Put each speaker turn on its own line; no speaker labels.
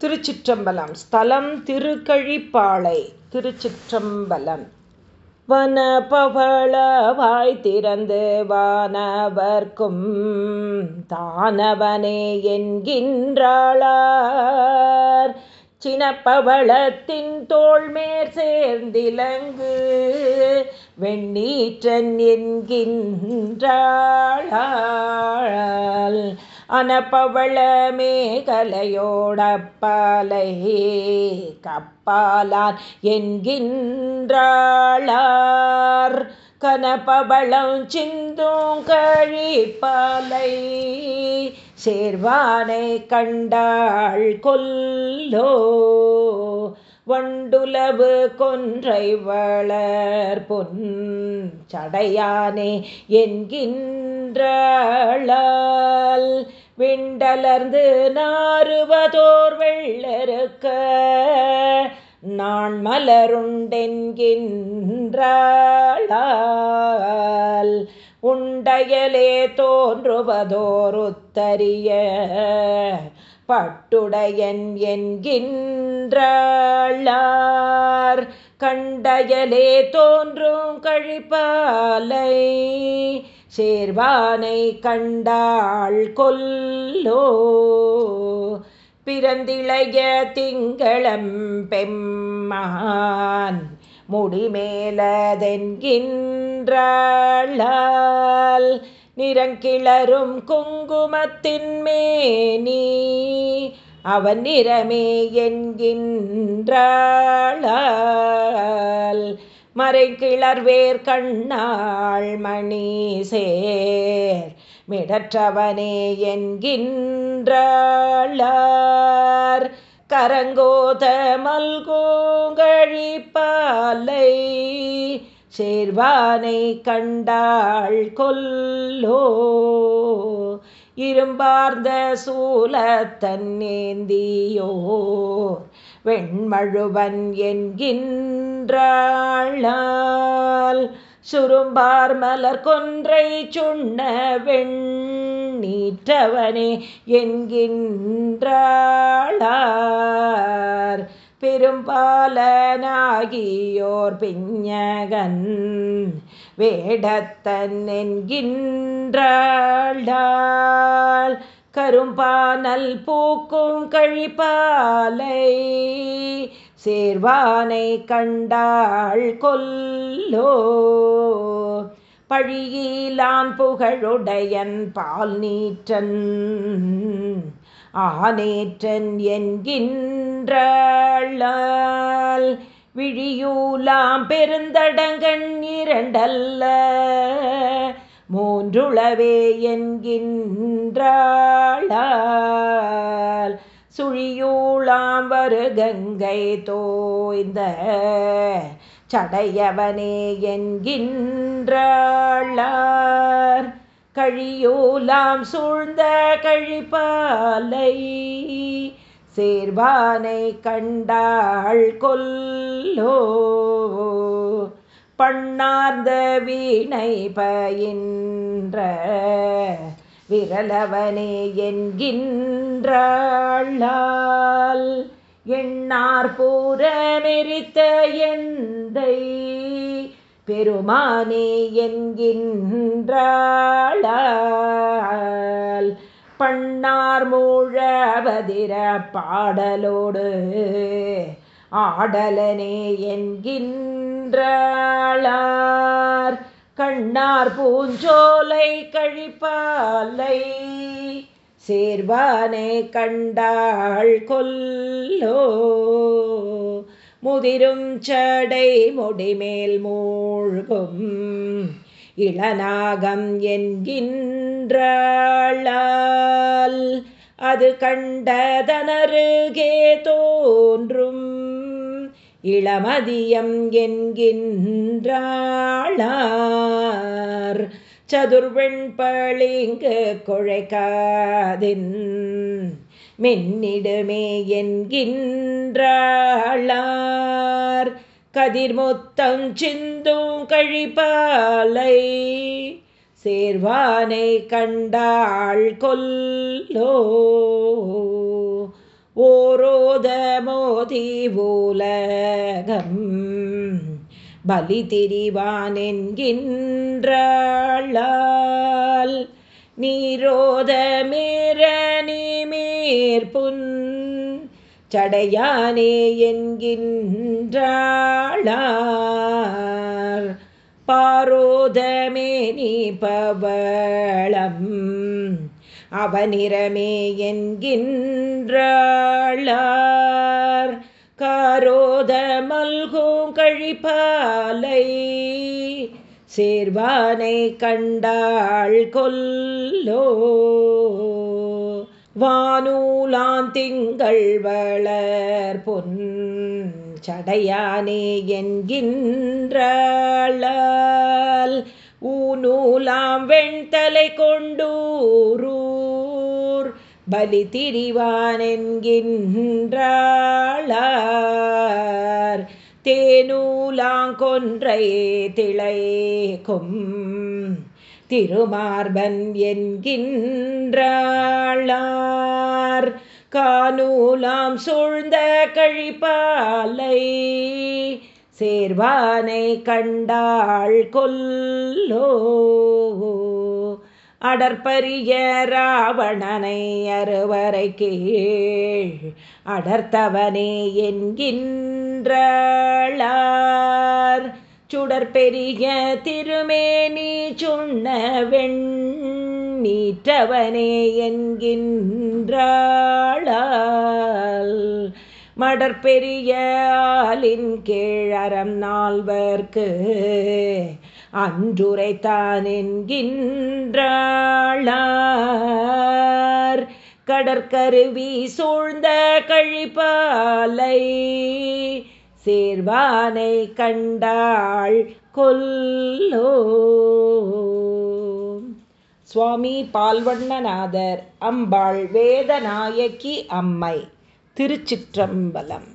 திருச்சிற்றம்பலம். ஸ்தலம் திருக்கழிப்பாளை திருச்சிற்றம்பலம். வனபவளவாய் திறந்து வானவர்க்கும் தானவனே என்கின்றாளார். சினப்பவளத்தின் தோள்மேற் சேர்ந்திலங்கு வெண்ணீற்றன் என்கின்றாள். அனப்பவள மேகலையோடப்பாலை கப்பாலான் என்கின்றாளார். கனபவளம் சிந்தும் கழிப்பாலை சேர்வானை கண்டாள் கொல்லோ. வண்டுலவு கொன்றை வளர் பொன் சடையானே என்கின்றாள் விண்டலர்ந்து நாறுவதோர் வெள்ளருக்க நான் மலருண்டென்கின்றாள் உண்டையலே தோன்றுவதோர் உத்தரிய பட்டுடையன் என்கின்றாளார். கண்டயலே தோன்றும் கழிப்பாலை சேர்வானை கண்டாள் கொல்லோ. பிறந்திளைய திங்களம் பெம்மான் முடிமேலதென்கின்றாள் நிறங்கிளரும் குங்குமத்தின் மேனி அவன் நிறமே என்கின்றாள் மறை கிளர்வேர் கண்ணாள் மணி சேர் மிடற்றவனே என்கின்றாளார் கரங்கோத மல்கோங்கழிப்பாலை சேர்வானை கண்டாள் கொல்லோ. இரும்பார்ந்த சூலத்தன்னேந்தியோ வெண்மழுவன் என்கின்ற என்கின்றாள் சுரும்பார் மலர் கொன்றை சுண்ண வெண்ணீற்றவனே என்கின்றாளார். பெரும்பாலனாகியோர் பிஞகன் வேடத்தன் என்கின்றாள் கரும்பானல் பூக்கும் கழிப்பாலை சேர்வானை கண்டாள் கொல்லோ. பழியிலான் புகழுடையன் பால் நீற்றன் ஆனேற்றன் என்கின்றாள் விழியூலாம் பெருந்தடங்கண் இரண்டல்ல மூன்றுளவே என்கின்றாள் சுழியூளாம் வருகங்கை தோய்ந்த சடையவனே என்கின்றாளார் கழியூலாம் சூழ்ந்த கழிப்பாலை சேர்வானை கண்டாள் கொல்லோ. பண்ணார்ந்த வீணை பயின்ற விரலவனே என்கின்றாள் எண்ணார் பூரமெரித்த எந்தை பெருமானே என்கின்றாள் பண்ணார் மூழவதிர பாடலோடு ஆடலனே என்கின்றாளா கண்ணார் பூஞ்சோலை கழிப்பாலை சேர்வானே கண்டாள் கொல்லோ. முதிரும் சடை முடிமேல் மூழ்கும் இளநாகம் என்கின்றாள் அது கண்டதனருகே தோன்றும். இளமதியம் என்கின்றாளார். சதுர்வெண் பளிங்கு குழைக்காதின் மின்னிடுமே என்கின்றாளார். கதிர்முத்தம் சிந்தும் கழிப்பாலை சேர்வானை கண்டாள் கொல்லோ. ஓரோத மோதி ஊலகம் பலி திரிவான் என்கின்றாள் நீரோத மேர நீமேற்புன் சடையானே என்கின்றாளார். பாரோதமே நீ பவளம் அவனிறமே என்கின்றாளார் காரோத மல்கும் கழிப்பாலை சேர்வானை கண்டாள் கொல்லோ. வானூலான் திங்கள் வளர் பொன் சடையானே என்கின்றாள் ஊநூலாம் வெண்தலை கொண்டூரூர் பலி திரிவான் என்கின்றாளார். தேனூலாங்கொன்றை திளைக்கும் திருமார்பன் என்கின்றாளார். காணூலாம் சூழ்ந்த கழிப்பாலை சேர்வானை கண்டாள் கொல்லோ. அடற்பரிய ராவணனை அறுவரை கீழ் அடர்த்தவனே என்கின்றார் சுடற்பெரிய திருமேனி சுண்ணவெண் நீற்றவனே என்கின்றாள் மடற்பெரிய ஆலின் கீழறம் நால்வர்க்கு அன்றுரைத்தான் என்கின்றாளார். கடற்கருவி சூழ்ந்த கழிப்பாலை சேர்வானை கண்டாள் கொல்லோ. சுவாமி பால்வண்ணநாதர் அம்பாள் வேதநாயக்கி அம்மை. திருச்சிற்றம்பலம்.